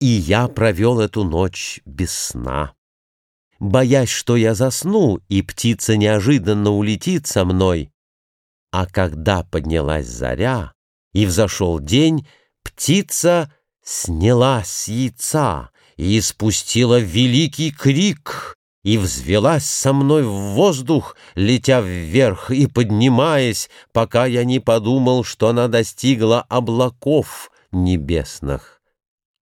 И я провел эту ночь без сна. Боясь, что я засну, и птица неожиданно улетит со мной. А когда поднялась заря и взошел день, птица снялась с яйца и испустила великий крик и взвелась со мной в воздух, летя вверх и поднимаясь, пока я не подумал, что она достигла облаков небесных.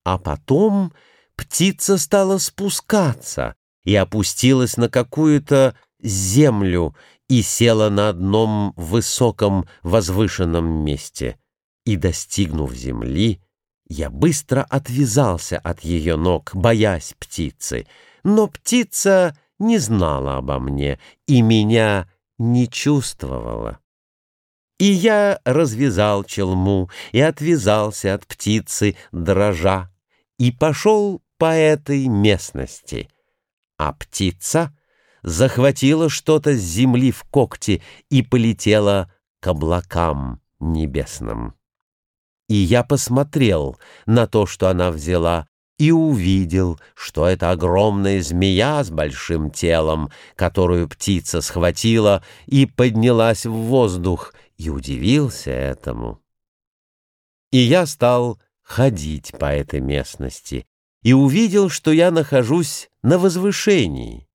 А потом птица стала спускаться и опустилась на какую-то землю и села на одном высоком возвышенном месте. И, достигнув земли, я быстро отвязался от ее ног, боясь птицы, но птица не знала обо мне и меня не чувствовала. И я развязал челму и отвязался от птицы, дрожа, и пошел по этой местности. А птица захватила что-то с земли в когти и полетела к облакам небесным. И я посмотрел на то, что она взяла, и увидел, что это огромная змея с большим телом, которую птица схватила и поднялась в воздух, и удивился этому. И я стал ходить по этой местности и увидел, что я нахожусь на возвышении,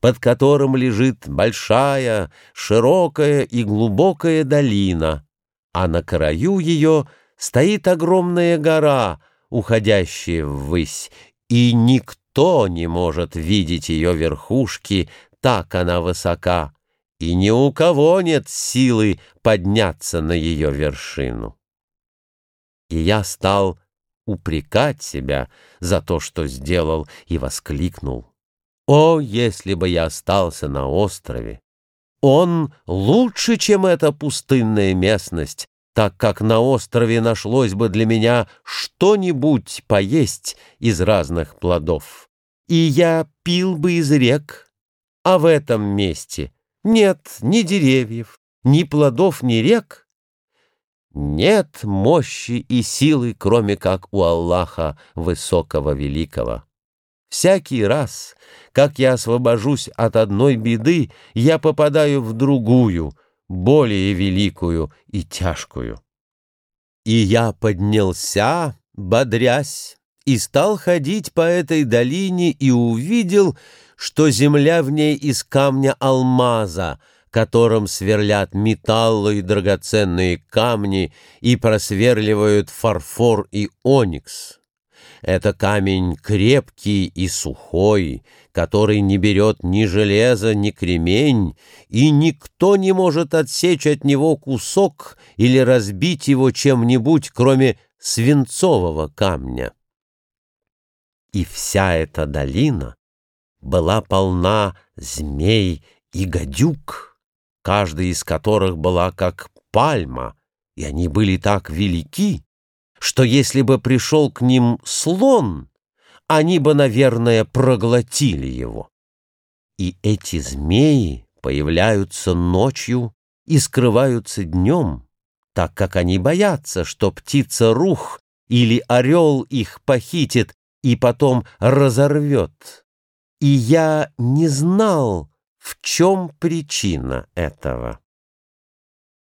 под которым лежит большая, широкая и глубокая долина, а на краю ее — стоит огромная гора, уходящая ввысь, и никто не может видеть ее верхушки, так она высока, и ни у кого нет силы подняться на ее вершину. И я стал упрекать себя за то, что сделал, и воскликнул. О, если бы я остался на острове! Он лучше, чем эта пустынная местность, так как на острове нашлось бы для меня что-нибудь поесть из разных плодов. И я пил бы из рек, а в этом месте нет ни деревьев, ни плодов, ни рек. Нет мощи и силы, кроме как у Аллаха Высокого Великого. Всякий раз, как я освобожусь от одной беды, я попадаю в другую — более великую и тяжкую. И я поднялся, бодрясь, и стал ходить по этой долине и увидел, что земля в ней из камня алмаза, которым сверлят металлы и драгоценные камни и просверливают фарфор и оникс. Это камень крепкий и сухой, который не берет ни железа, ни кремень, и никто не может отсечь от него кусок или разбить его чем-нибудь, кроме свинцового камня. И вся эта долина была полна змей и гадюк, каждая из которых была как пальма, и они были так велики, что если бы пришел к ним слон, они бы, наверное, проглотили его. И эти змеи появляются ночью и скрываются днем, так как они боятся, что птица рух или орел их похитит и потом разорвет. И я не знал, в чем причина этого.